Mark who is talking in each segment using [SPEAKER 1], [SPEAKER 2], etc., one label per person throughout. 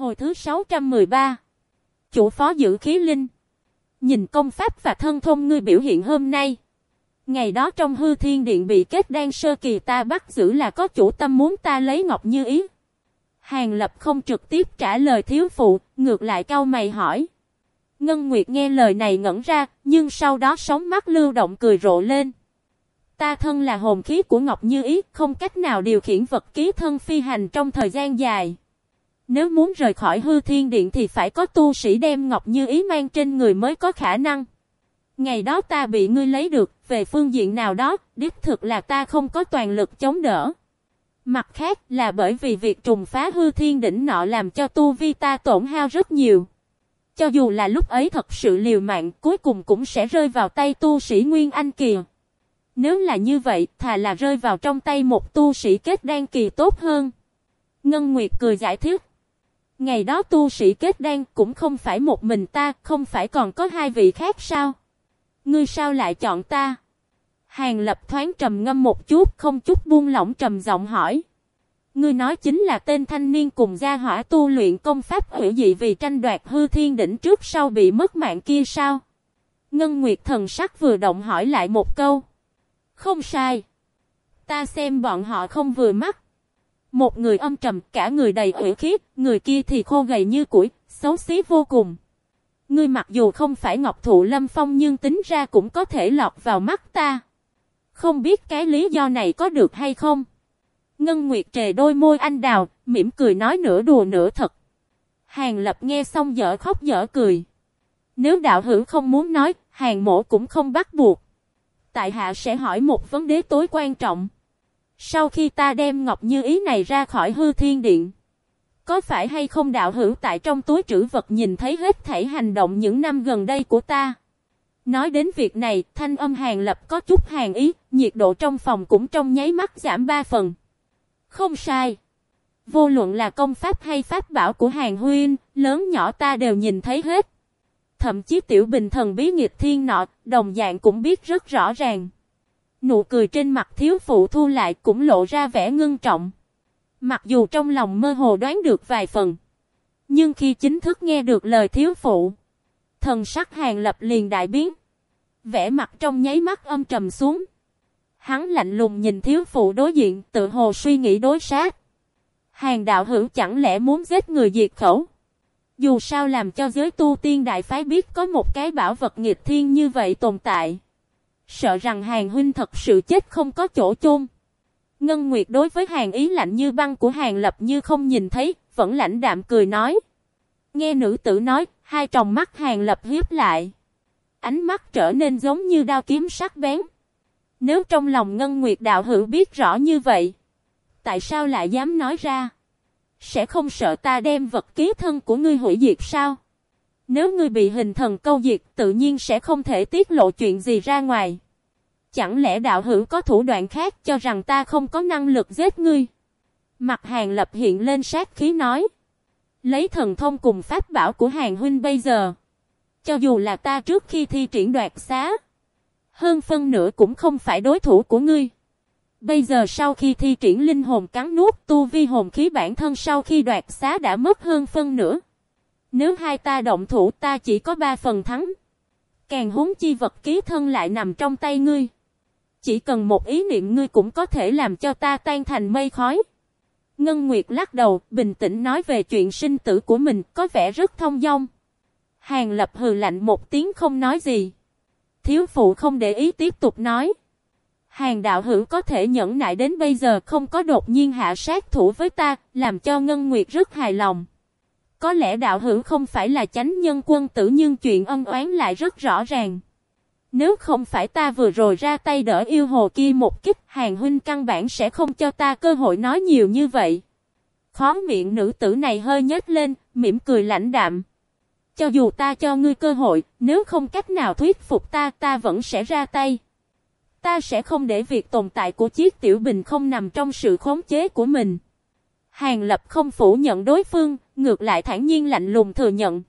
[SPEAKER 1] Hồi thứ 613 Chủ phó giữ khí linh Nhìn công pháp và thân thông ngươi biểu hiện hôm nay Ngày đó trong hư thiên điện bị kết đan sơ kỳ ta bắt giữ là có chủ tâm muốn ta lấy ngọc như ý. Hàng lập không trực tiếp trả lời thiếu phụ, ngược lại cao mày hỏi. Ngân Nguyệt nghe lời này ngẩn ra, nhưng sau đó sóng mắt lưu động cười rộ lên. Ta thân là hồn khí của Ngọc Như Ý, không cách nào điều khiển vật ký thân phi hành trong thời gian dài. Nếu muốn rời khỏi hư thiên điện thì phải có tu sĩ đem Ngọc Như Ý mang trên người mới có khả năng. Ngày đó ta bị ngươi lấy được, về phương diện nào đó, đích thực là ta không có toàn lực chống đỡ. Mặt khác là bởi vì việc trùng phá hư thiên đỉnh nọ làm cho tu vi ta tổn hao rất nhiều. Cho dù là lúc ấy thật sự liều mạng cuối cùng cũng sẽ rơi vào tay tu sĩ Nguyên Anh kìa. Nếu là như vậy, thà là rơi vào trong tay một tu sĩ kết đan kỳ tốt hơn. Ngân Nguyệt cười giải thích. Ngày đó tu sĩ kết đan cũng không phải một mình ta, không phải còn có hai vị khác sao? Ngươi sao lại chọn ta? Hàng lập thoáng trầm ngâm một chút, không chút buông lỏng trầm giọng hỏi. Ngươi nói chính là tên thanh niên cùng gia hỏa tu luyện công pháp hữu dị vì tranh đoạt hư thiên đỉnh trước sau bị mất mạng kia sao? Ngân Nguyệt thần sắc vừa động hỏi lại một câu. Không sai. Ta xem bọn họ không vừa mắt. Một người âm trầm, cả người đầy ủy khiết, người kia thì khô gầy như củi, xấu xí vô cùng. Ngươi mặc dù không phải Ngọc Thụ Lâm Phong nhưng tính ra cũng có thể lọt vào mắt ta. Không biết cái lý do này có được hay không? Ngân Nguyệt trề đôi môi anh đào, mỉm cười nói nửa đùa nửa thật. Hàng lập nghe xong dở khóc dở cười. Nếu đạo hữu không muốn nói, hàng mổ cũng không bắt buộc. Tại hạ sẽ hỏi một vấn đề tối quan trọng. Sau khi ta đem Ngọc Như Ý này ra khỏi hư thiên điện. Có phải hay không đạo hữu tại trong túi trữ vật nhìn thấy hết thảy hành động những năm gần đây của ta? Nói đến việc này, thanh âm hàng lập có chút hàng ý, nhiệt độ trong phòng cũng trong nháy mắt giảm 3 phần. Không sai. Vô luận là công pháp hay pháp bảo của hàng huyên, lớn nhỏ ta đều nhìn thấy hết. Thậm chí tiểu bình thần bí nghịch thiên nọ, đồng dạng cũng biết rất rõ ràng. Nụ cười trên mặt thiếu phụ thu lại cũng lộ ra vẻ ngưng trọng. Mặc dù trong lòng mơ hồ đoán được vài phần. Nhưng khi chính thức nghe được lời thiếu phụ. Thần sắc hàng lập liền đại biến. vẻ mặt trong nháy mắt âm trầm xuống. Hắn lạnh lùng nhìn thiếu phụ đối diện, tự hồ suy nghĩ đối sát. Hàng đạo hữu chẳng lẽ muốn giết người diệt khẩu. Dù sao làm cho giới tu tiên đại phái biết có một cái bảo vật nghịch thiên như vậy tồn tại. Sợ rằng hàng huynh thật sự chết không có chỗ chôn. Ngân Nguyệt đối với hàng ý lạnh như băng của hàng lập như không nhìn thấy, vẫn lãnh đạm cười nói. Nghe nữ tử nói, hai tròng mắt hàng lập hiếp lại. Ánh mắt trở nên giống như đao kiếm sắc bén. Nếu trong lòng Ngân Nguyệt đạo hữu biết rõ như vậy, tại sao lại dám nói ra? Sẽ không sợ ta đem vật ký thân của ngươi hủy diệt sao? Nếu ngươi bị hình thần câu diệt, tự nhiên sẽ không thể tiết lộ chuyện gì ra ngoài. Chẳng lẽ đạo hữu có thủ đoạn khác cho rằng ta không có năng lực giết ngươi? Mặt hàng lập hiện lên sát khí nói. Lấy thần thông cùng pháp bảo của hàng huynh bây giờ. Cho dù là ta trước khi thi triển đoạt xá. Hơn phân nửa cũng không phải đối thủ của ngươi. Bây giờ sau khi thi triển linh hồn cắn nuốt tu vi hồn khí bản thân sau khi đoạt xá đã mất hơn phân nửa. Nếu hai ta động thủ ta chỉ có ba phần thắng. Càng huống chi vật ký thân lại nằm trong tay ngươi. Chỉ cần một ý niệm ngươi cũng có thể làm cho ta tan thành mây khói. Ngân Nguyệt lắc đầu, bình tĩnh nói về chuyện sinh tử của mình, có vẻ rất thông dong. Hàng lập hừ lạnh một tiếng không nói gì. Thiếu phụ không để ý tiếp tục nói. Hàng đạo hữu có thể nhẫn nại đến bây giờ không có đột nhiên hạ sát thủ với ta, làm cho Ngân Nguyệt rất hài lòng. Có lẽ đạo hữu không phải là chánh nhân quân tử nhưng chuyện ân oán lại rất rõ ràng. Nếu không phải ta vừa rồi ra tay đỡ yêu hồ kia một kích, hàng huynh căn bản sẽ không cho ta cơ hội nói nhiều như vậy. Khó miệng nữ tử này hơi nhếch lên, mỉm cười lãnh đạm. Cho dù ta cho ngươi cơ hội, nếu không cách nào thuyết phục ta, ta vẫn sẽ ra tay. Ta sẽ không để việc tồn tại của chiếc tiểu bình không nằm trong sự khống chế của mình. Hàng lập không phủ nhận đối phương, ngược lại thản nhiên lạnh lùng thừa nhận.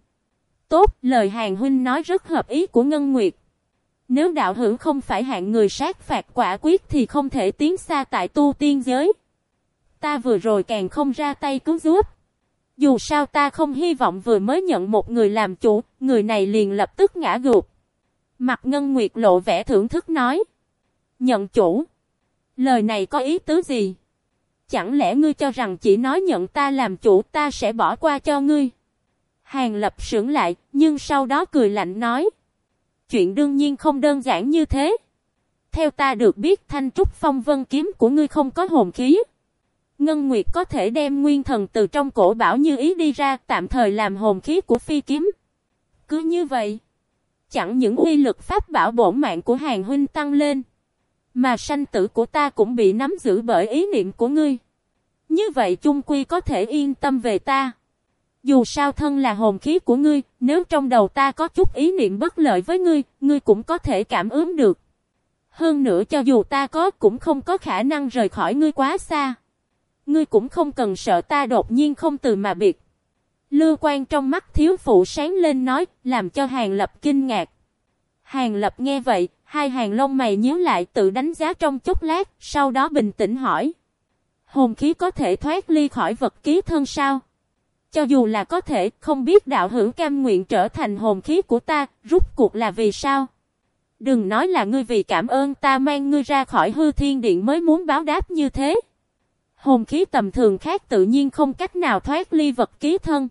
[SPEAKER 1] Tốt, lời hàng huynh nói rất hợp ý của Ngân Nguyệt. Nếu đạo hữu không phải hạng người sát phạt quả quyết thì không thể tiến xa tại tu tiên giới. Ta vừa rồi càng không ra tay cứu giúp. Dù sao ta không hy vọng vừa mới nhận một người làm chủ, người này liền lập tức ngã gục. Mặt Ngân Nguyệt lộ vẻ thưởng thức nói. Nhận chủ. Lời này có ý tứ gì? Chẳng lẽ ngươi cho rằng chỉ nói nhận ta làm chủ ta sẽ bỏ qua cho ngươi? Hàng lập sững lại, nhưng sau đó cười lạnh nói. Chuyện đương nhiên không đơn giản như thế. Theo ta được biết thanh trúc phong vân kiếm của ngươi không có hồn khí. Ngân Nguyệt có thể đem nguyên thần từ trong cổ bảo như ý đi ra tạm thời làm hồn khí của phi kiếm. Cứ như vậy. Chẳng những uy lực pháp bảo bổn mạng của hàng huynh tăng lên. Mà sanh tử của ta cũng bị nắm giữ bởi ý niệm của ngươi. Như vậy chung quy có thể yên tâm về ta. Dù sao thân là hồn khí của ngươi, nếu trong đầu ta có chút ý niệm bất lợi với ngươi, ngươi cũng có thể cảm ứng được. Hơn nữa cho dù ta có cũng không có khả năng rời khỏi ngươi quá xa. Ngươi cũng không cần sợ ta đột nhiên không từ mà biệt. Lưu quan trong mắt thiếu phụ sáng lên nói, làm cho hàng lập kinh ngạc. Hàng lập nghe vậy, hai hàng lông mày nhíu lại tự đánh giá trong chốc lát, sau đó bình tĩnh hỏi. Hồn khí có thể thoát ly khỏi vật ký thân sao? Cho dù là có thể, không biết đạo hữu cam nguyện trở thành hồn khí của ta, rút cuộc là vì sao? Đừng nói là ngươi vì cảm ơn ta mang ngươi ra khỏi hư thiên điện mới muốn báo đáp như thế. Hồn khí tầm thường khác tự nhiên không cách nào thoát ly vật ký thân.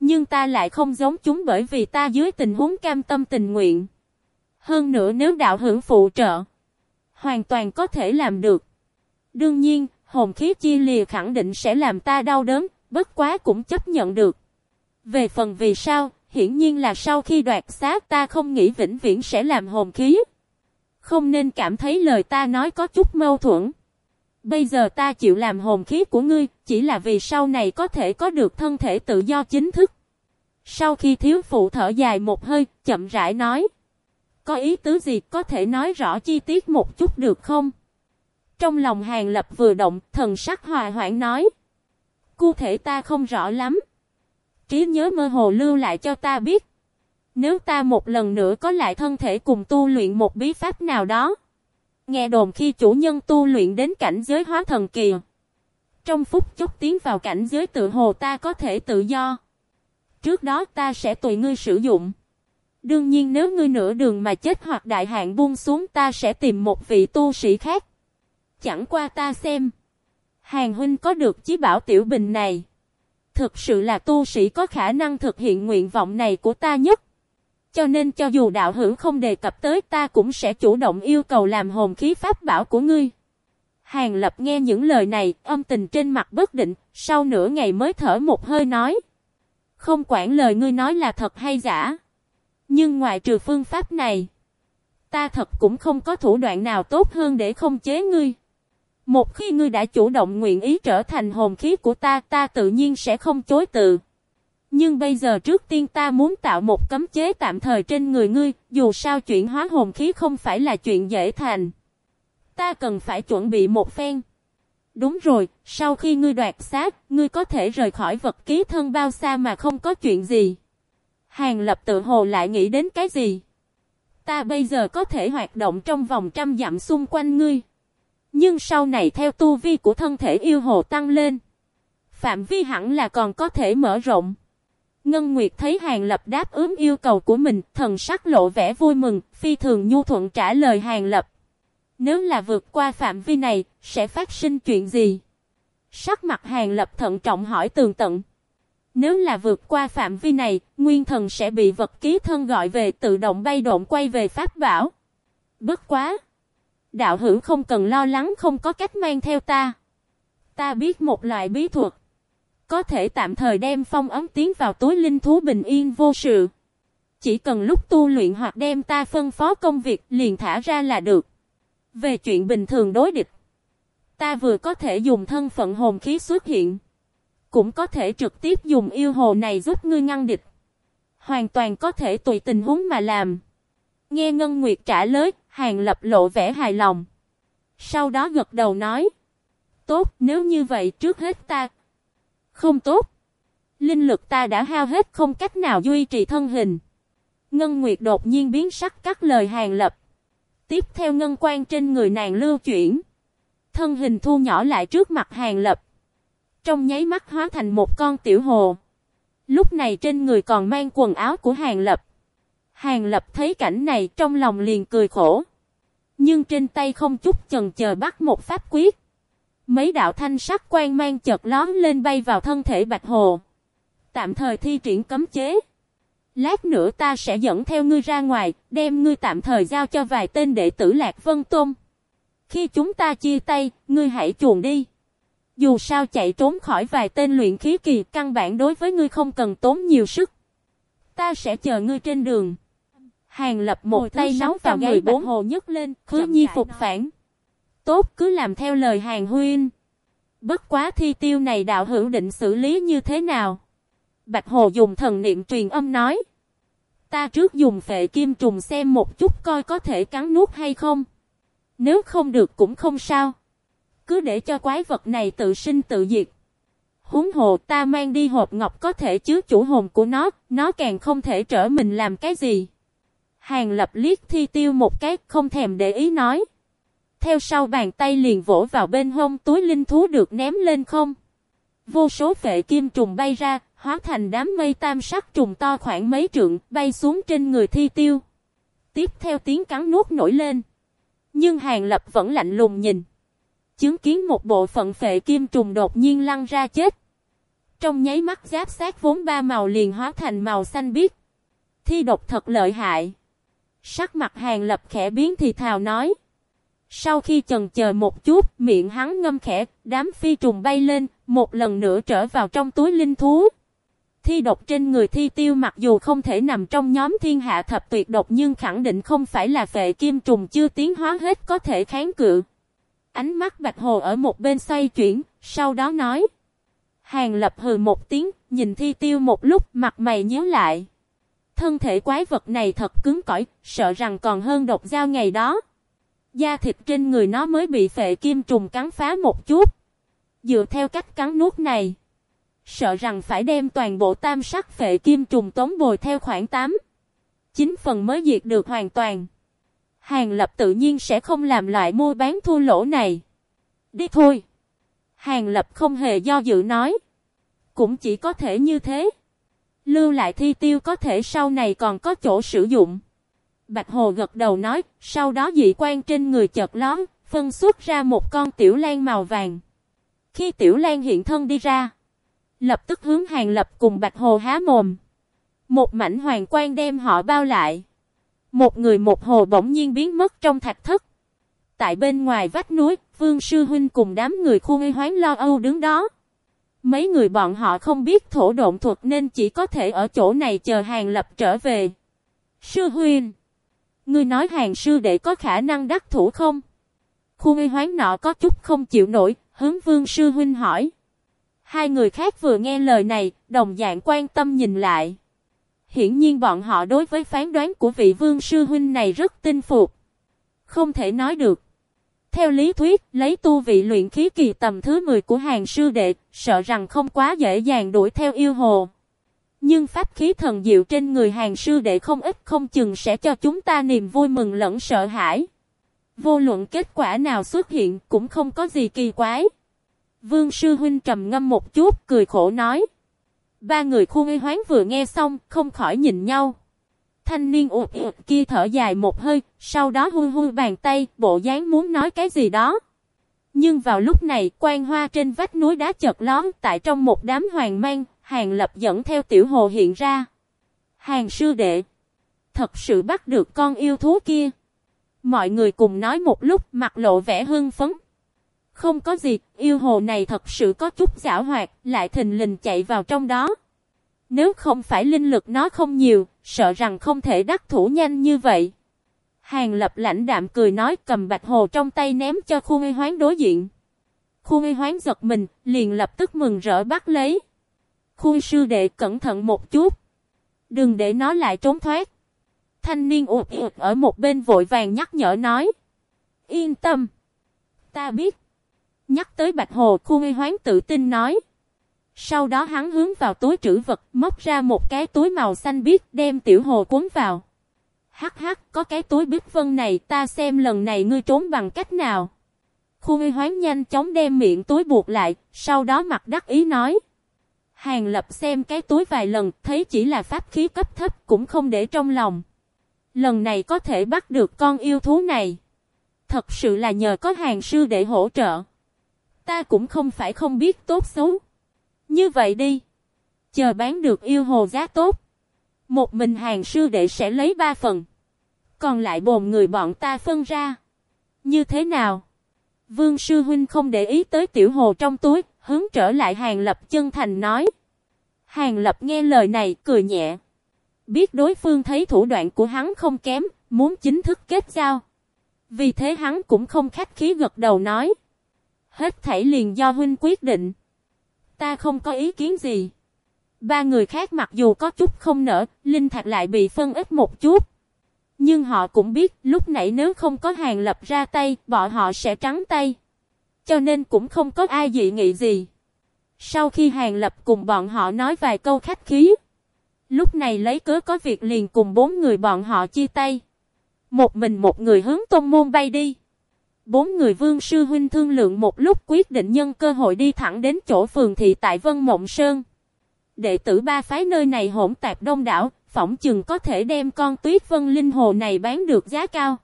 [SPEAKER 1] Nhưng ta lại không giống chúng bởi vì ta dưới tình huống cam tâm tình nguyện. Hơn nữa nếu đạo hữu phụ trợ, hoàn toàn có thể làm được. Đương nhiên, hồn khí chia lìa khẳng định sẽ làm ta đau đớn, bất quá cũng chấp nhận được. Về phần vì sao, hiển nhiên là sau khi đoạt xác ta không nghĩ vĩnh viễn sẽ làm hồn khí. Không nên cảm thấy lời ta nói có chút mâu thuẫn. Bây giờ ta chịu làm hồn khí của ngươi, chỉ là vì sau này có thể có được thân thể tự do chính thức. Sau khi thiếu phụ thở dài một hơi, chậm rãi nói. Có ý tứ gì có thể nói rõ chi tiết một chút được không? Trong lòng hàng lập vừa động, thần sắc hòa hoãn nói. Cụ thể ta không rõ lắm. Trí nhớ mơ hồ lưu lại cho ta biết. Nếu ta một lần nữa có lại thân thể cùng tu luyện một bí pháp nào đó. Nghe đồn khi chủ nhân tu luyện đến cảnh giới hóa thần kỳ. Trong phút chốc tiến vào cảnh giới tự hồ ta có thể tự do. Trước đó ta sẽ tùy ngươi sử dụng. Đương nhiên nếu ngươi nửa đường mà chết hoặc đại hạn buông xuống ta sẽ tìm một vị tu sĩ khác. Chẳng qua ta xem. Hàng huynh có được chí bảo tiểu bình này. Thực sự là tu sĩ có khả năng thực hiện nguyện vọng này của ta nhất. Cho nên cho dù đạo hữu không đề cập tới ta cũng sẽ chủ động yêu cầu làm hồn khí pháp bảo của ngươi. Hàng lập nghe những lời này, âm tình trên mặt bất định, sau nửa ngày mới thở một hơi nói. Không quản lời ngươi nói là thật hay giả. Nhưng ngoài trừ phương pháp này, ta thật cũng không có thủ đoạn nào tốt hơn để không chế ngươi. Một khi ngươi đã chủ động nguyện ý trở thành hồn khí của ta, ta tự nhiên sẽ không chối từ. Nhưng bây giờ trước tiên ta muốn tạo một cấm chế tạm thời trên người ngươi, dù sao chuyển hóa hồn khí không phải là chuyện dễ thành. Ta cần phải chuẩn bị một phen. Đúng rồi, sau khi ngươi đoạt xác, ngươi có thể rời khỏi vật ký thân bao xa mà không có chuyện gì. Hàng lập tự hồ lại nghĩ đến cái gì? Ta bây giờ có thể hoạt động trong vòng trăm dặm xung quanh ngươi. Nhưng sau này theo tu vi của thân thể yêu hồ tăng lên. Phạm vi hẳn là còn có thể mở rộng. Ngân Nguyệt thấy Hàng Lập đáp ứng yêu cầu của mình, thần sắc lộ vẻ vui mừng, phi thường nhu thuận trả lời Hàng Lập. Nếu là vượt qua phạm vi này, sẽ phát sinh chuyện gì? Sắc mặt Hàng Lập thận trọng hỏi tường tận. Nếu là vượt qua phạm vi này, nguyên thần sẽ bị vật ký thân gọi về tự động bay độn quay về Pháp bảo. Bất quá! Đạo hữu không cần lo lắng không có cách mang theo ta. Ta biết một loại bí thuật. Có thể tạm thời đem phong ấm tiến vào túi linh thú bình yên vô sự. Chỉ cần lúc tu luyện hoặc đem ta phân phó công việc liền thả ra là được. Về chuyện bình thường đối địch. Ta vừa có thể dùng thân phận hồn khí xuất hiện. Cũng có thể trực tiếp dùng yêu hồ này giúp ngươi ngăn địch. Hoàn toàn có thể tùy tình huống mà làm. Nghe Ngân Nguyệt trả lời, Hàng Lập lộ vẻ hài lòng. Sau đó gật đầu nói. Tốt, nếu như vậy trước hết ta. Không tốt. Linh lực ta đã hao hết không cách nào duy trì thân hình. Ngân Nguyệt đột nhiên biến sắc các lời Hàng Lập. Tiếp theo ngân quan trên người nàng lưu chuyển. Thân hình thu nhỏ lại trước mặt Hàng Lập. Trong nháy mắt hóa thành một con tiểu hồ. Lúc này trên người còn mang quần áo của Hàng Lập. Hàng Lập thấy cảnh này trong lòng liền cười khổ. Nhưng trên tay không chút chần chờ bắt một pháp quyết. Mấy đạo thanh sắc quang mang chợt lón lên bay vào thân thể Bạch Hồ. Tạm thời thi triển cấm chế. Lát nữa ta sẽ dẫn theo ngươi ra ngoài, đem ngươi tạm thời giao cho vài tên đệ tử Lạc Vân Tôn. Khi chúng ta chia tay, ngươi hãy chuồn đi. Dù sao chạy trốn khỏi vài tên luyện khí kỳ căn bản đối với ngươi không cần tốn nhiều sức. Ta sẽ chờ ngươi trên đường. Hàng lập một tay nóng vào người bốn hồ nhấc lên, khứ nhi phục phản. Tốt cứ làm theo lời hàng huyên. Bất quá thi tiêu này đạo hữu định xử lý như thế nào? Bạch Hồ dùng thần niệm truyền âm nói. Ta trước dùng phệ kim trùng xem một chút coi có thể cắn nuốt hay không. Nếu không được cũng không sao. Cứ để cho quái vật này tự sinh tự diệt. Húng hồ ta mang đi hộp ngọc có thể chứa chủ hồn của nó, nó càng không thể trở mình làm cái gì. Hàng lập liếc thi tiêu một cái không thèm để ý nói. Theo sau bàn tay liền vỗ vào bên hông túi linh thú được ném lên không. Vô số phệ kim trùng bay ra, hóa thành đám mây tam sắc trùng to khoảng mấy trượng, bay xuống trên người thi tiêu. Tiếp theo tiếng cắn nuốt nổi lên. Nhưng Hàng Lập vẫn lạnh lùng nhìn. Chứng kiến một bộ phận phệ kim trùng đột nhiên lăn ra chết. Trong nháy mắt giáp sát vốn ba màu liền hóa thành màu xanh biếc. Thi độc thật lợi hại. Sắc mặt Hàng Lập khẽ biến thì thào nói. Sau khi chần chờ một chút, miệng hắn ngâm khẽ, đám phi trùng bay lên, một lần nữa trở vào trong túi linh thú. Thi độc trên người thi tiêu mặc dù không thể nằm trong nhóm thiên hạ thập tuyệt độc nhưng khẳng định không phải là phệ kim trùng chưa tiến hóa hết có thể kháng cự. Ánh mắt bạch hồ ở một bên xoay chuyển, sau đó nói. Hàng lập hừ một tiếng, nhìn thi tiêu một lúc mặt mày nhớ lại. Thân thể quái vật này thật cứng cỏi, sợ rằng còn hơn độc dao ngày đó. Da thịt trên người nó mới bị phệ kim trùng cắn phá một chút. Dựa theo cách cắn nuốt này, sợ rằng phải đem toàn bộ tam sắc phệ kim trùng tống bồi theo khoảng 8. 9 phần mới diệt được hoàn toàn. Hàng lập tự nhiên sẽ không làm loại mua bán thua lỗ này. Đi thôi. Hàng lập không hề do dự nói. Cũng chỉ có thể như thế. Lưu lại thi tiêu có thể sau này còn có chỗ sử dụng. Bạch Hồ gật đầu nói, sau đó dị quan trên người chợt lón, phân xuất ra một con tiểu lan màu vàng. Khi tiểu lan hiện thân đi ra, lập tức hướng hàng lập cùng Bạch Hồ há mồm. Một mảnh hoàng quan đem họ bao lại. Một người một hồ bỗng nhiên biến mất trong thạch thất. Tại bên ngoài vách núi, Vương Sư Huynh cùng đám người khu ngây hoán lo âu đứng đó. Mấy người bọn họ không biết thổ độn thuật nên chỉ có thể ở chỗ này chờ hàng lập trở về. Sư Huynh Ngươi nói hàng sư đệ có khả năng đắc thủ không? Khu ngây hoán nọ có chút không chịu nổi, hướng vương sư huynh hỏi. Hai người khác vừa nghe lời này, đồng dạng quan tâm nhìn lại. Hiển nhiên bọn họ đối với phán đoán của vị vương sư huynh này rất tin phục. Không thể nói được. Theo lý thuyết, lấy tu vị luyện khí kỳ tầm thứ 10 của hàng sư đệ, sợ rằng không quá dễ dàng đuổi theo yêu hồ. Nhưng pháp khí thần diệu trên người hàng sư đệ không ít không chừng sẽ cho chúng ta niềm vui mừng lẫn sợ hãi. Vô luận kết quả nào xuất hiện cũng không có gì kỳ quái. Vương sư huynh trầm ngâm một chút cười khổ nói. Ba người khu ngây hoán vừa nghe xong không khỏi nhìn nhau. Thanh niên ụt ụt kia thở dài một hơi, sau đó hui hui bàn tay, bộ dáng muốn nói cái gì đó. Nhưng vào lúc này, quan hoa trên vách núi đá chợt lón tại trong một đám hoàng mang, Hàng lập dẫn theo tiểu hồ hiện ra. Hàng sư đệ. Thật sự bắt được con yêu thú kia. Mọi người cùng nói một lúc mặt lộ vẻ hưng phấn. Không có gì, yêu hồ này thật sự có chút giả hoạt, lại thình lình chạy vào trong đó. Nếu không phải linh lực nó không nhiều, sợ rằng không thể đắc thủ nhanh như vậy. Hàng lập lãnh đạm cười nói cầm bạch hồ trong tay ném cho khu ngây hoán đối diện. Khu ngây hoán giật mình, liền lập tức mừng rỡ bắt lấy. Khu sư đệ cẩn thận một chút. Đừng để nó lại trốn thoát. Thanh niên ụt ụt ở một bên vội vàng nhắc nhở nói. Yên tâm. Ta biết. Nhắc tới Bạch Hồ khu hoán tự tin nói. Sau đó hắn hướng vào túi trữ vật móc ra một cái túi màu xanh biếc đem tiểu hồ cuốn vào. Hắc hắc có cái túi biếc vân này ta xem lần này ngươi trốn bằng cách nào. Khu huy hoán nhanh chóng đem miệng túi buộc lại, sau đó mặt đắc ý nói. Hàng lập xem cái túi vài lần, thấy chỉ là pháp khí cấp thấp cũng không để trong lòng. Lần này có thể bắt được con yêu thú này. Thật sự là nhờ có hàng sư để hỗ trợ. Ta cũng không phải không biết tốt xấu. Như vậy đi. Chờ bán được yêu hồ giá tốt. Một mình hàng sư đệ sẽ lấy ba phần. Còn lại bồn người bọn ta phân ra. Như thế nào? Vương sư huynh không để ý tới tiểu hồ trong túi, hướng trở lại hàng lập chân thành nói. Hàng lập nghe lời này cười nhẹ. Biết đối phương thấy thủ đoạn của hắn không kém, muốn chính thức kết giao. Vì thế hắn cũng không khách khí gật đầu nói. Hết thảy liền do huynh quyết định. Ta không có ý kiến gì. Ba người khác mặc dù có chút không nở, linh thạch lại bị phân ít một chút. Nhưng họ cũng biết lúc nãy nếu không có hàng lập ra tay, bọn họ sẽ trắng tay. Cho nên cũng không có ai dị nghị gì. Sau khi hàng lập cùng bọn họ nói vài câu khách khí. Lúc này lấy cớ có việc liền cùng bốn người bọn họ chia tay. Một mình một người hướng tôn môn bay đi. Bốn người vương sư huynh thương lượng một lúc quyết định nhân cơ hội đi thẳng đến chỗ phường thị tại Vân Mộng Sơn. Đệ tử ba phái nơi này hỗn tạp đông đảo, phỏng chừng có thể đem con tuyết vân linh hồ này bán được giá cao.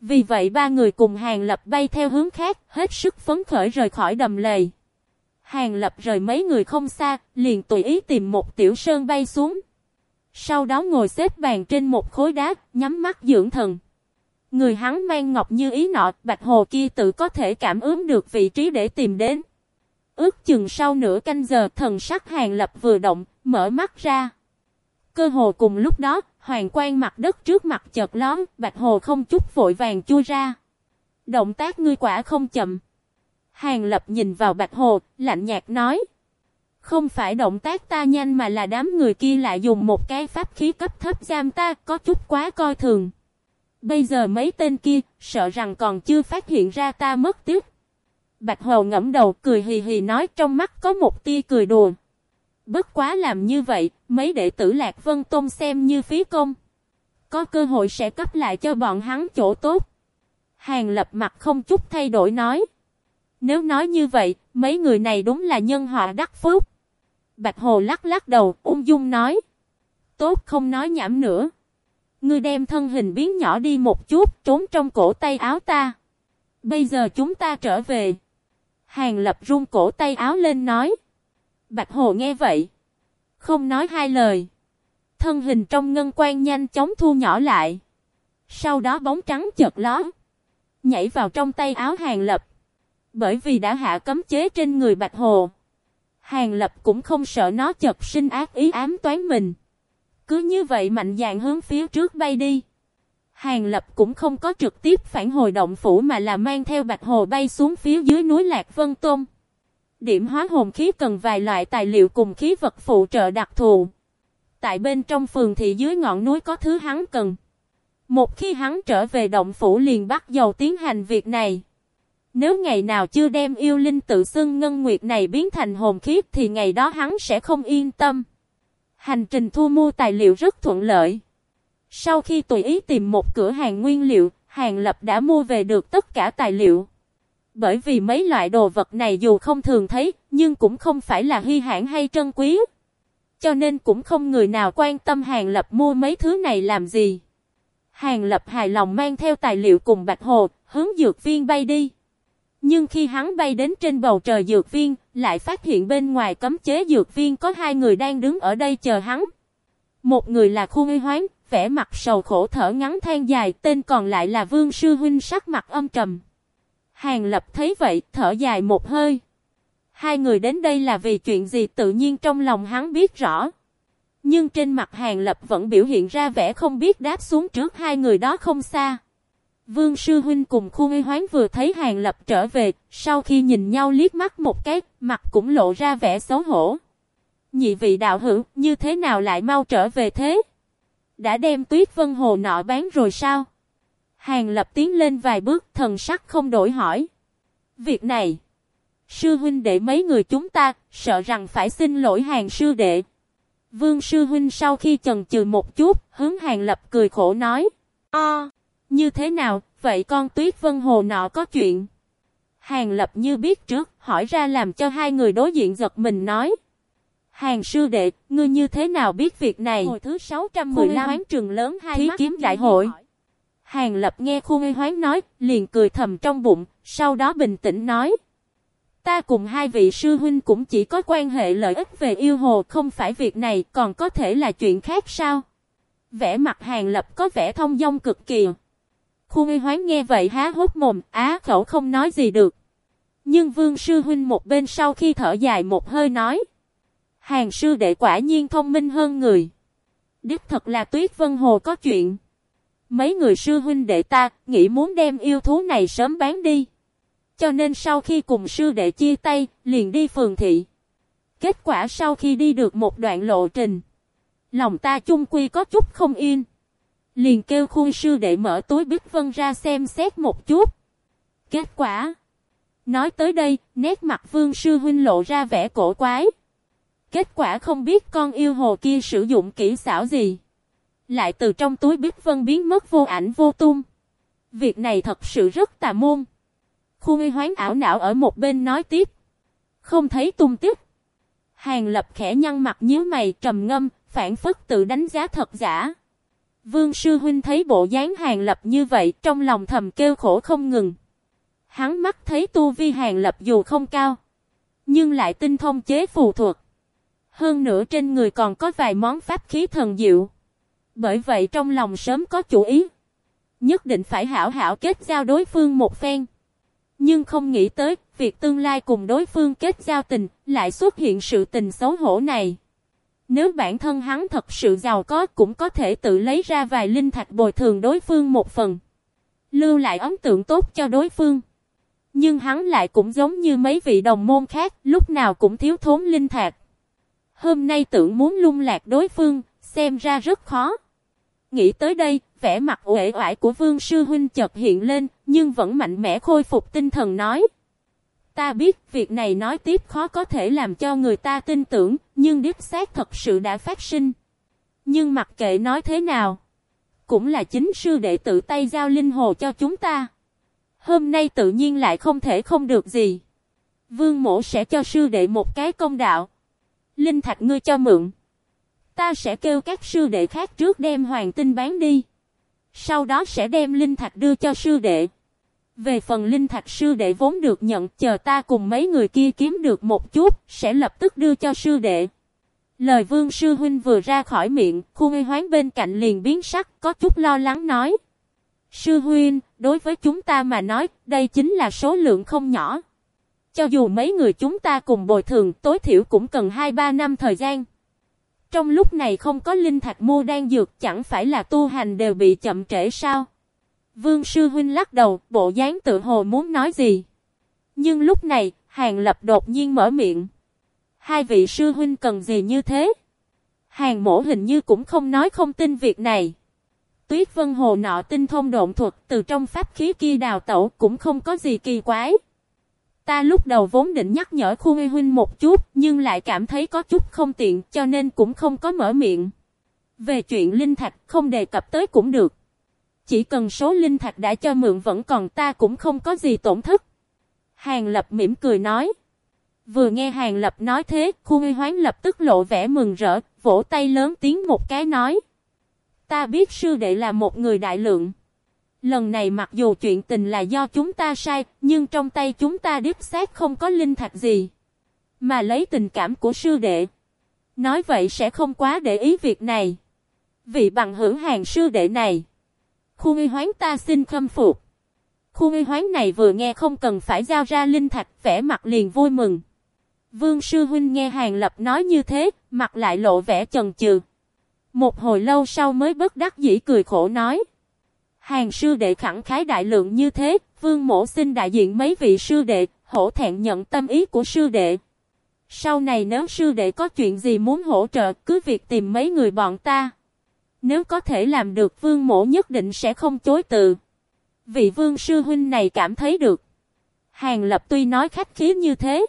[SPEAKER 1] Vì vậy ba người cùng hàng lập bay theo hướng khác, hết sức phấn khởi rời khỏi đầm lầy. Hàng lập rời mấy người không xa, liền tùy ý tìm một tiểu sơn bay xuống. Sau đó ngồi xếp bàn trên một khối đá, nhắm mắt dưỡng thần. Người hắn mang ngọc như ý nọ, bạch hồ kia tự có thể cảm ứng được vị trí để tìm đến. Ước chừng sau nửa canh giờ thần sắc hàng lập vừa động, mở mắt ra. Cơ hồ cùng lúc đó, hoàng quan mặt đất trước mặt chợt lón, bạch hồ không chút vội vàng chui ra. Động tác ngươi quả không chậm. Hàng lập nhìn vào bạch hồ, lạnh nhạt nói. Không phải động tác ta nhanh mà là đám người kia lại dùng một cái pháp khí cấp thấp giam ta, có chút quá coi thường. Bây giờ mấy tên kia, sợ rằng còn chưa phát hiện ra ta mất tiếc. Bạch hầu ngẫm đầu cười hì hì nói trong mắt có một tia cười đùa. Bất quá làm như vậy, mấy đệ tử Lạc Vân Tôn xem như phí công. Có cơ hội sẽ cấp lại cho bọn hắn chỗ tốt. Hàng lập mặt không chút thay đổi nói. Nếu nói như vậy, mấy người này đúng là nhân họa đắc phúc. Bạch Hồ lắc lắc đầu, ung dung nói. Tốt không nói nhảm nữa. Ngươi đem thân hình biến nhỏ đi một chút, trốn trong cổ tay áo ta. Bây giờ chúng ta trở về. Hàng lập run cổ tay áo lên nói. Bạch Hồ nghe vậy. Không nói hai lời. Thân hình trong ngân quan nhanh chóng thu nhỏ lại. Sau đó bóng trắng chợt ló. Nhảy vào trong tay áo hàng lập. Bởi vì đã hạ cấm chế trên người Bạch Hồ. Hàng lập cũng không sợ nó chật sinh ác ý ám toán mình. Cứ như vậy mạnh dạn hướng phía trước bay đi. Hàng lập cũng không có trực tiếp phản hồi động phủ mà là mang theo bạch hồ bay xuống phía dưới núi Lạc Vân Tôn. Điểm hóa hồn khí cần vài loại tài liệu cùng khí vật phụ trợ đặc thù. Tại bên trong phường thị dưới ngọn núi có thứ hắn cần. Một khi hắn trở về động phủ liền bắt đầu tiến hành việc này. Nếu ngày nào chưa đem yêu linh tự xưng ngân nguyệt này biến thành hồn khiếp thì ngày đó hắn sẽ không yên tâm. Hành trình thu mua tài liệu rất thuận lợi. Sau khi tùy ý tìm một cửa hàng nguyên liệu, Hàng Lập đã mua về được tất cả tài liệu. Bởi vì mấy loại đồ vật này dù không thường thấy, nhưng cũng không phải là hy hãn hay trân quý. Cho nên cũng không người nào quan tâm Hàng Lập mua mấy thứ này làm gì. Hàng Lập hài lòng mang theo tài liệu cùng Bạch Hồ, hướng dược viên bay đi. Nhưng khi hắn bay đến trên bầu trời dược viên, lại phát hiện bên ngoài cấm chế dược viên có hai người đang đứng ở đây chờ hắn. Một người là khu nguy hoán, vẻ mặt sầu khổ thở ngắn than dài, tên còn lại là Vương Sư Huynh sắc mặt âm trầm. Hàng lập thấy vậy, thở dài một hơi. Hai người đến đây là vì chuyện gì tự nhiên trong lòng hắn biết rõ. Nhưng trên mặt hàng lập vẫn biểu hiện ra vẻ không biết đáp xuống trước hai người đó không xa. Vương Sư Huynh cùng khu huy hoán vừa thấy hàng lập trở về, sau khi nhìn nhau liếc mắt một cái, mặt cũng lộ ra vẻ xấu hổ. Nhị vị đạo hữu, như thế nào lại mau trở về thế? Đã đem tuyết vân hồ nọ bán rồi sao? Hàng lập tiến lên vài bước, thần sắc không đổi hỏi. Việc này, sư huynh đệ mấy người chúng ta, sợ rằng phải xin lỗi hàng sư đệ. Vương sư huynh sau khi chần chừ một chút, hướng hàng lập cười khổ nói. O, như thế nào, vậy con tuyết vân hồ nọ có chuyện. Hàng lập như biết trước, hỏi ra làm cho hai người đối diện giật mình nói. Hàng sư đệ, ngươi như thế nào biết việc này?
[SPEAKER 2] Hồi thứ 615
[SPEAKER 1] hoán trường lớn hai
[SPEAKER 2] thí kiếm đại hội.
[SPEAKER 1] Hàng lập nghe khu ngây hoán nói, liền cười thầm trong bụng, sau đó bình tĩnh nói. Ta cùng hai vị sư huynh cũng chỉ có quan hệ lợi ích về yêu hồ, không phải việc này, còn có thể là chuyện khác sao? Vẻ mặt hàng lập có vẻ thông dong cực kỳ. Khu ngây hoán nghe vậy há hốt mồm, á khẩu không nói gì được. Nhưng vương sư huynh một bên sau khi thở dài một hơi nói. Hàng sư đệ quả nhiên thông minh hơn người. Đích thật là tuyết vân hồ có chuyện. Mấy người sư huynh đệ ta nghĩ muốn đem yêu thú này sớm bán đi. Cho nên sau khi cùng sư đệ chia tay, liền đi phường thị. Kết quả sau khi đi được một đoạn lộ trình. Lòng ta chung quy có chút không yên. Liền kêu khuôn sư để mở túi bích vân ra xem xét một chút. Kết quả. Nói tới đây, nét mặt vương sư huynh lộ ra vẻ cổ quái. Kết quả không biết con yêu hồ kia sử dụng kỹ xảo gì. Lại từ trong túi bích vân biến mất vô ảnh vô tung. Việc này thật sự rất tà môn. Khu nghi hoán ảo não ở một bên nói tiếp. Không thấy tung tích. Hàng lập khẽ nhăn mặt nhíu mày trầm ngâm, phản phất tự đánh giá thật giả. Vương sư huynh thấy bộ dáng hàng lập như vậy trong lòng thầm kêu khổ không ngừng. Hắn mắt thấy tu vi hàng lập dù không cao. Nhưng lại tinh thông chế phù thuật. Hơn nữa trên người còn có vài món pháp khí thần diệu. Bởi vậy trong lòng sớm có chủ ý. Nhất định phải hảo hảo kết giao đối phương một phen. Nhưng không nghĩ tới, việc tương lai cùng đối phương kết giao tình, lại xuất hiện sự tình xấu hổ này. Nếu bản thân hắn thật sự giàu có cũng có thể tự lấy ra vài linh thạch bồi thường đối phương một phần. Lưu lại ấn tượng tốt cho đối phương. Nhưng hắn lại cũng giống như mấy vị đồng môn khác, lúc nào cũng thiếu thốn linh thạch. Hôm nay tưởng muốn lung lạc đối phương, xem ra rất khó. Nghĩ tới đây, vẻ mặt uể oải của Vương Sư Huynh chợt hiện lên, nhưng vẫn mạnh mẽ khôi phục tinh thần nói. Ta biết việc này nói tiếp khó có thể làm cho người ta tin tưởng, nhưng điếp xác thật sự đã phát sinh. Nhưng mặc kệ nói thế nào, cũng là chính sư đệ tự tay giao linh hồ cho chúng ta. Hôm nay tự nhiên lại không thể không được gì. Vương mổ sẽ cho sư đệ một cái công đạo. Linh thạch ngươi cho mượn. Ta sẽ kêu các sư đệ khác trước đem hoàng tinh bán đi. Sau đó sẽ đem linh thạch đưa cho sư đệ. Về phần linh thạch sư đệ vốn được nhận chờ ta cùng mấy người kia kiếm được một chút, sẽ lập tức đưa cho sư đệ. Lời vương sư huynh vừa ra khỏi miệng, khu ngây hoán bên cạnh liền biến sắc, có chút lo lắng nói. Sư huynh, đối với chúng ta mà nói, đây chính là số lượng không nhỏ. Cho dù mấy người chúng ta cùng bồi thường tối thiểu cũng cần 2-3 năm thời gian. Trong lúc này không có linh thạch mua đang dược chẳng phải là tu hành đều bị chậm trễ sao? Vương Sư Huynh lắc đầu, bộ dáng tự hồ muốn nói gì. Nhưng lúc này, Hàng Lập đột nhiên mở miệng. Hai vị Sư Huynh cần gì như thế? Hàng mổ hình như cũng không nói không tin việc này. Tuyết Vân Hồ nọ tinh thông độn thuật từ trong pháp khí kia đào tẩu cũng không có gì kỳ quái. Ta lúc đầu vốn định nhắc nhở khu ngây huynh một chút, nhưng lại cảm thấy có chút không tiện cho nên cũng không có mở miệng. Về chuyện linh thạch không đề cập tới cũng được. Chỉ cần số linh thạch đã cho mượn vẫn còn ta cũng không có gì tổn thất. Hàng Lập mỉm cười nói. Vừa nghe Hàng Lập nói thế, khu huy hoán lập tức lộ vẻ mừng rỡ, vỗ tay lớn tiếng một cái nói. Ta biết sư đệ là một người đại lượng. Lần này mặc dù chuyện tình là do chúng ta sai, nhưng trong tay chúng ta điếp xác không có linh thạch gì. Mà lấy tình cảm của sư đệ. Nói vậy sẽ không quá để ý việc này. Vị bằng hưởng hàng sư đệ này. Khu nghi hoán ta xin khâm phục. Khu nghi hoán này vừa nghe không cần phải giao ra linh thạch, vẻ mặt liền vui mừng. Vương sư huynh nghe hàng lập nói như thế, mặt lại lộ vẻ chần chừ. Một hồi lâu sau mới bất đắc dĩ cười khổ nói. Hàng sư đệ khẳng khái đại lượng như thế, vương mổ xin đại diện mấy vị sư đệ, hổ thẹn nhận tâm ý của sư đệ. Sau này nếu sư đệ có chuyện gì muốn hỗ trợ, cứ việc tìm mấy người bọn ta. Nếu có thể làm được vương mổ nhất định sẽ không chối từ. Vị vương sư huynh này cảm thấy được. Hàng lập tuy nói khách khí như thế.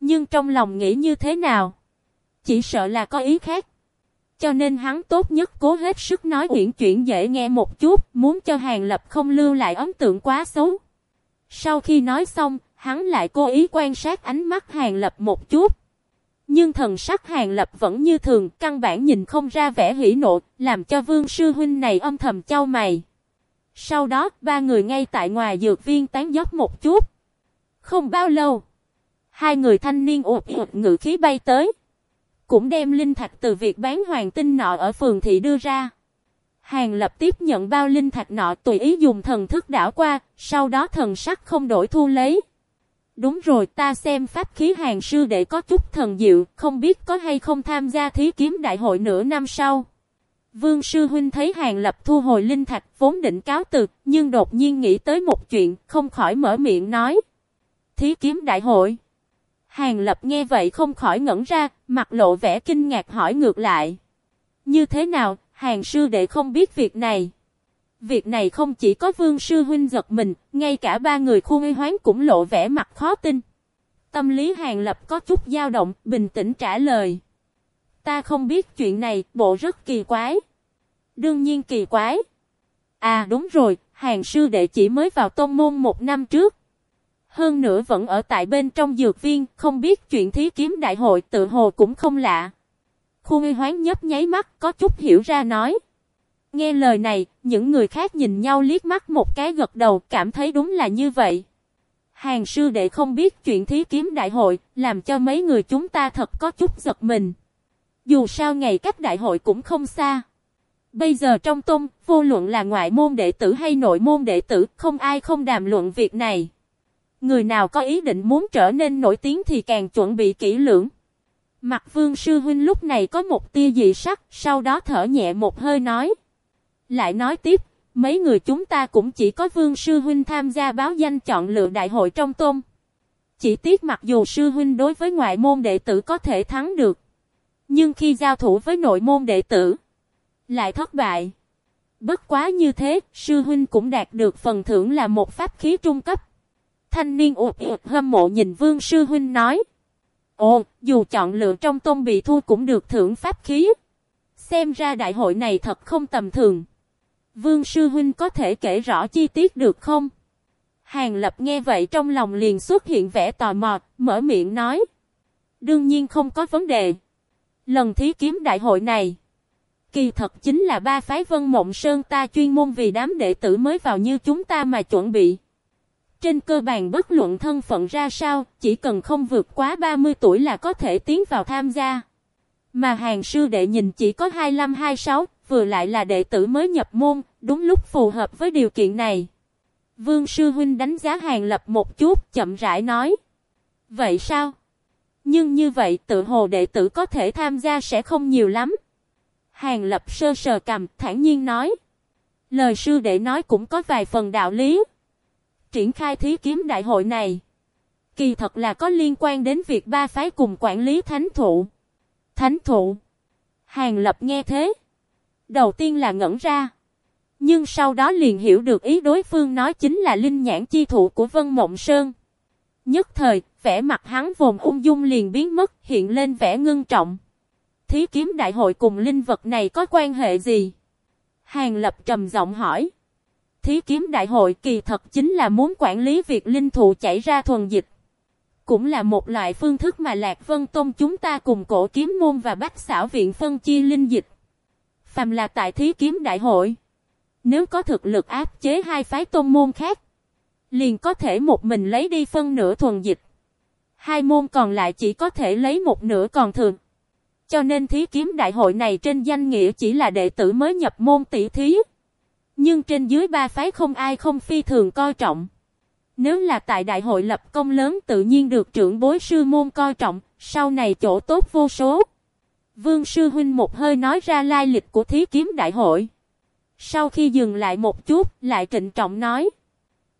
[SPEAKER 1] Nhưng trong lòng nghĩ như thế nào? Chỉ sợ là có ý khác. Cho nên hắn tốt nhất cố hết sức nói uyển chuyển dễ nghe một chút, muốn cho Hàng Lập không lưu lại ấn tượng quá xấu. Sau khi nói xong, Hắn lại cố ý quan sát ánh mắt Hàng Lập một chút. Nhưng thần sắc Hàng Lập vẫn như thường, căn bản nhìn không ra vẻ hỉ nộ, làm cho vương sư huynh này âm thầm trao mày. Sau đó, ba người ngay tại ngoài dược viên tán dốc một chút. Không bao lâu, hai người thanh niên ụt ụt ngự khí bay tới. Cũng đem linh thạch từ việc bán hoàng tinh nọ ở phường thị đưa ra. Hàng lập tiếp nhận bao linh thạch nọ tùy ý dùng thần thức đảo qua, sau đó thần sắc không đổi thu lấy. Đúng rồi ta xem pháp khí hàng sư để có chút thần diệu, không biết có hay không tham gia thí kiếm đại hội nửa năm sau. Vương sư huynh thấy hàng lập thu hồi linh thạch vốn định cáo từ, nhưng đột nhiên nghĩ tới một chuyện, không khỏi mở miệng nói. Thí kiếm đại hội. Hàng lập nghe vậy không khỏi ngẩn ra, mặt lộ vẻ kinh ngạc hỏi ngược lại. Như thế nào, hàng sư đệ không biết việc này. Việc này không chỉ có vương sư huynh giật mình, ngay cả ba người khu ngây hoán cũng lộ vẻ mặt khó tin. Tâm lý hàng lập có chút dao động, bình tĩnh trả lời. Ta không biết chuyện này, bộ rất kỳ quái. Đương nhiên kỳ quái. À đúng rồi, hàng sư đệ chỉ mới vào tôn môn một năm trước. Hơn nữa vẫn ở tại bên trong dược viên, không biết chuyện thí kiếm đại hội tự hồ cũng không lạ. Khu nghi hoán nhấp nháy mắt, có chút hiểu ra nói. Nghe lời này, những người khác nhìn nhau liếc mắt một cái gật đầu, cảm thấy đúng là như vậy. Hàng sư đệ không biết chuyện thí kiếm đại hội, làm cho mấy người chúng ta thật có chút giật mình. Dù sao ngày cách đại hội cũng không xa. Bây giờ trong tôn, vô luận là ngoại môn đệ tử hay nội môn đệ tử, không ai không đàm luận việc này. Người nào có ý định muốn trở nên nổi tiếng thì càng chuẩn bị kỹ lưỡng. Mặt vương sư huynh lúc này có một tia dị sắc, sau đó thở nhẹ một hơi nói. Lại nói tiếp, mấy người chúng ta cũng chỉ có vương sư huynh tham gia báo danh chọn lựa đại hội trong tôn. Chỉ tiếc mặc dù sư huynh đối với ngoại môn đệ tử có thể thắng được. Nhưng khi giao thủ với nội môn đệ tử, lại thất bại. Bất quá như thế, sư huynh cũng đạt được phần thưởng là một pháp khí trung cấp. Thanh niên ụt ụt hâm mộ nhìn vương sư huynh nói. Ồ, dù chọn lựa trong tôn bị thua cũng được thưởng pháp khí. Xem ra đại hội này thật không tầm thường. Vương sư huynh có thể kể rõ chi tiết được không? Hàng lập nghe vậy trong lòng liền xuất hiện vẻ tò mò, mở miệng nói. Đương nhiên không có vấn đề. Lần thí kiếm đại hội này, kỳ thật chính là ba phái vân mộng sơn ta chuyên môn vì đám đệ tử mới vào như chúng ta mà chuẩn bị. Trên cơ bản bất luận thân phận ra sao, chỉ cần không vượt quá 30 tuổi là có thể tiến vào tham gia. Mà hàng sư đệ nhìn chỉ có 25-26, vừa lại là đệ tử mới nhập môn, đúng lúc phù hợp với điều kiện này. Vương sư huynh đánh giá hàng lập một chút, chậm rãi nói. Vậy sao? Nhưng như vậy tự hồ đệ tử có thể tham gia sẽ không nhiều lắm. Hàng lập sơ sờ cầm, thản nhiên nói. Lời sư đệ nói cũng có vài phần đạo lý. Triển khai thí kiếm đại hội này. Kỳ thật là có liên quan đến việc ba phái cùng quản lý thánh thụ. Thánh thụ. Hàng lập nghe thế. Đầu tiên là ngẩn ra. Nhưng sau đó liền hiểu được ý đối phương nói chính là linh nhãn chi thụ của Vân Mộng Sơn. Nhất thời, vẻ mặt hắn vồn ung dung liền biến mất, hiện lên vẻ ngưng trọng. Thí kiếm đại hội cùng linh vật này có quan hệ gì? Hàng lập trầm giọng hỏi. Thí kiếm đại hội kỳ thật chính là muốn quản lý việc linh thụ chảy ra thuần dịch. Cũng là một loại phương thức mà Lạc Vân Tôn chúng ta cùng cổ kiếm môn và bách xảo viện phân chia linh dịch. Phàm là tại thí kiếm đại hội. Nếu có thực lực áp chế hai phái tôn môn khác. Liền có thể một mình lấy đi phân nửa thuần dịch. Hai môn còn lại chỉ có thể lấy một nửa còn thường. Cho nên thí kiếm đại hội này trên danh nghĩa chỉ là đệ tử mới nhập môn tỷ thí. Nhưng trên dưới ba phái không ai không phi thường coi trọng. Nếu là tại đại hội lập công lớn tự nhiên được trưởng bối sư môn coi trọng, sau này chỗ tốt vô số. Vương sư huynh một hơi nói ra lai lịch của thí kiếm đại hội. Sau khi dừng lại một chút, lại trịnh trọng nói.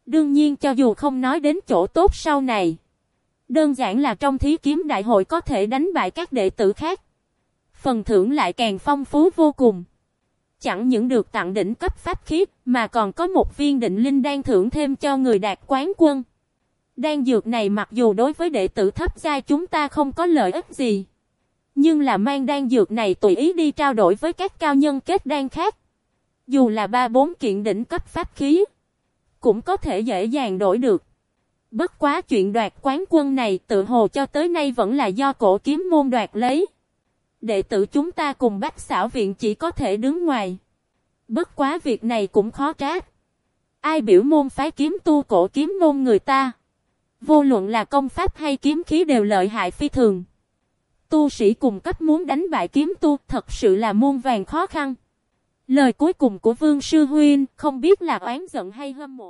[SPEAKER 1] Đương nhiên cho dù không nói đến chỗ tốt sau này. Đơn giản là trong thí kiếm đại hội có thể đánh bại các đệ tử khác. Phần thưởng lại càng phong phú vô cùng. Chẳng những được tặng đỉnh cấp pháp khí, mà còn có một viên định linh đan thưởng thêm cho người đạt quán quân. Đan dược này mặc dù đối với đệ tử thấp giai chúng ta không có lợi ích gì. Nhưng là mang đan dược này tùy ý đi trao đổi với các cao nhân kết đan khác. Dù là ba bốn kiện đỉnh cấp pháp khí, cũng có thể dễ dàng đổi được. Bất quá chuyện đoạt quán quân này tự hồ cho tới nay vẫn là do cổ kiếm môn đoạt lấy. Đệ tử chúng ta cùng bách xảo viện chỉ có thể đứng ngoài. Bất quá việc này cũng khó trách. Ai biểu môn phái kiếm tu cổ kiếm môn người ta. Vô luận là công pháp hay kiếm khí đều lợi hại phi thường. Tu sĩ cùng cấp muốn đánh bại kiếm tu thật sự là muôn vàng khó khăn. Lời cuối cùng của Vương Sư Huyên không biết là oán giận hay hâm mộ.